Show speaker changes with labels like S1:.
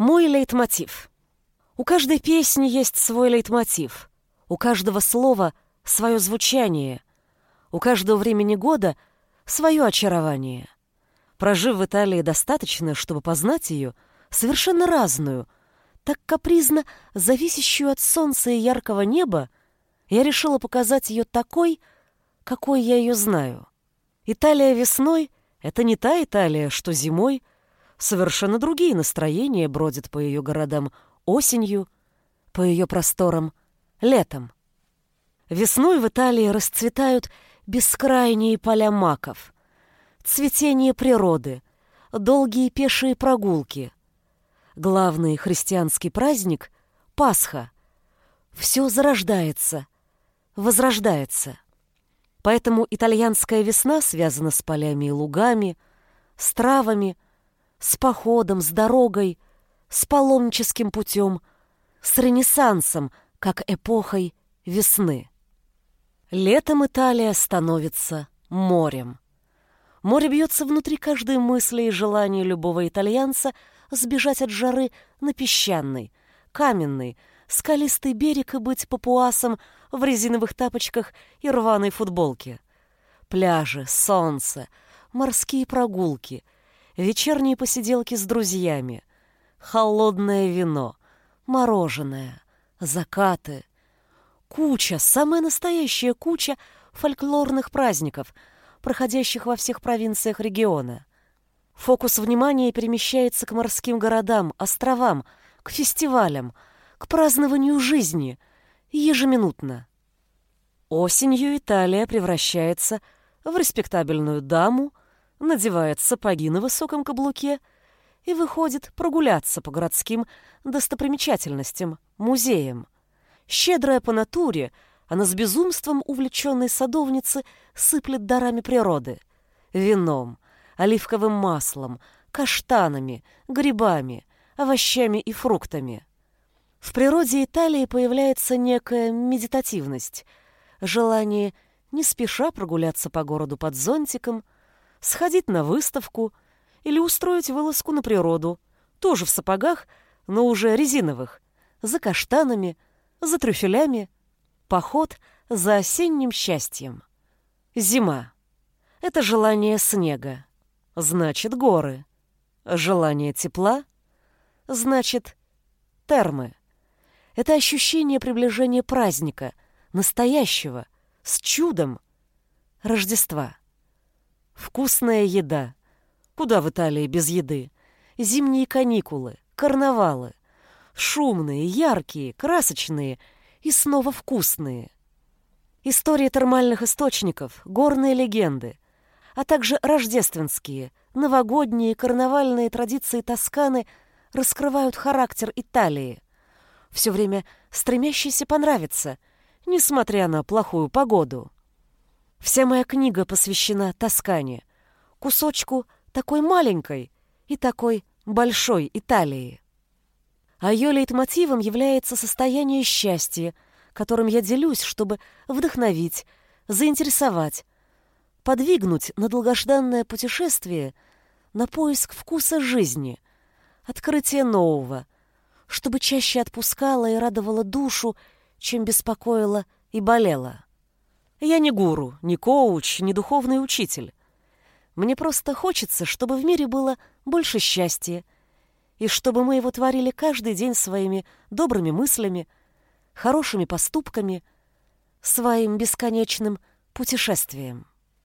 S1: Мой лейтмотив. У каждой песни есть свой лейтмотив. У каждого слова свое звучание. У каждого времени года свое очарование. Прожив в Италии достаточно, чтобы познать ее, совершенно разную, так капризно зависящую от солнца и яркого неба, я решила показать ее такой, какой я ее знаю. Италия весной — это не та Италия, что зимой, Совершенно другие настроения бродят по ее городам осенью, по ее просторам летом. Весной в Италии расцветают бескрайние поля маков, цветение природы, долгие пешие прогулки. Главный христианский праздник — Пасха. Все зарождается, возрождается. Поэтому итальянская весна связана с полями и лугами, с травами — с походом, с дорогой, с паломническим путем, с Ренессансом, как эпохой весны. Летом Италия становится морем. Море бьется внутри каждой мысли и желания любого итальянца сбежать от жары на песчаный, каменный, скалистый берег и быть папуасом в резиновых тапочках и рваной футболке. Пляжи, солнце, морские прогулки — вечерние посиделки с друзьями, холодное вино, мороженое, закаты. Куча, самая настоящая куча фольклорных праздников, проходящих во всех провинциях региона. Фокус внимания перемещается к морским городам, островам, к фестивалям, к празднованию жизни ежеминутно. Осенью Италия превращается в респектабельную даму, надевает сапоги на высоком каблуке и выходит прогуляться по городским достопримечательностям, музеям. Щедрая по натуре, она с безумством увлеченной садовницы сыплет дарами природы. Вином, оливковым маслом, каштанами, грибами, овощами и фруктами. В природе Италии появляется некая медитативность, желание не спеша прогуляться по городу под зонтиком – сходить на выставку или устроить вылазку на природу, тоже в сапогах, но уже резиновых, за каштанами, за трюфелями, поход за осенним счастьем. Зима. Это желание снега. Значит, горы. Желание тепла. Значит, термы. Это ощущение приближения праздника, настоящего, с чудом, Рождества. Вкусная еда. Куда в Италии без еды? Зимние каникулы, карнавалы. Шумные, яркие, красочные и снова вкусные. Истории термальных источников, горные легенды, а также рождественские, новогодние, карнавальные традиции Тосканы раскрывают характер Италии, все время стремящийся понравиться, несмотря на плохую погоду. Вся моя книга посвящена Тоскане, кусочку такой маленькой и такой большой Италии. А ее лейтмотивом является состояние счастья, которым я делюсь, чтобы вдохновить, заинтересовать, подвигнуть на долгожданное путешествие, на поиск вкуса жизни, открытие нового, чтобы чаще отпускала и радовала душу, чем беспокоила и болела. Я не гуру, не коуч, не духовный учитель. Мне просто хочется, чтобы в мире было больше счастья, и чтобы мы его творили каждый день своими добрыми мыслями, хорошими поступками, своим бесконечным путешествием.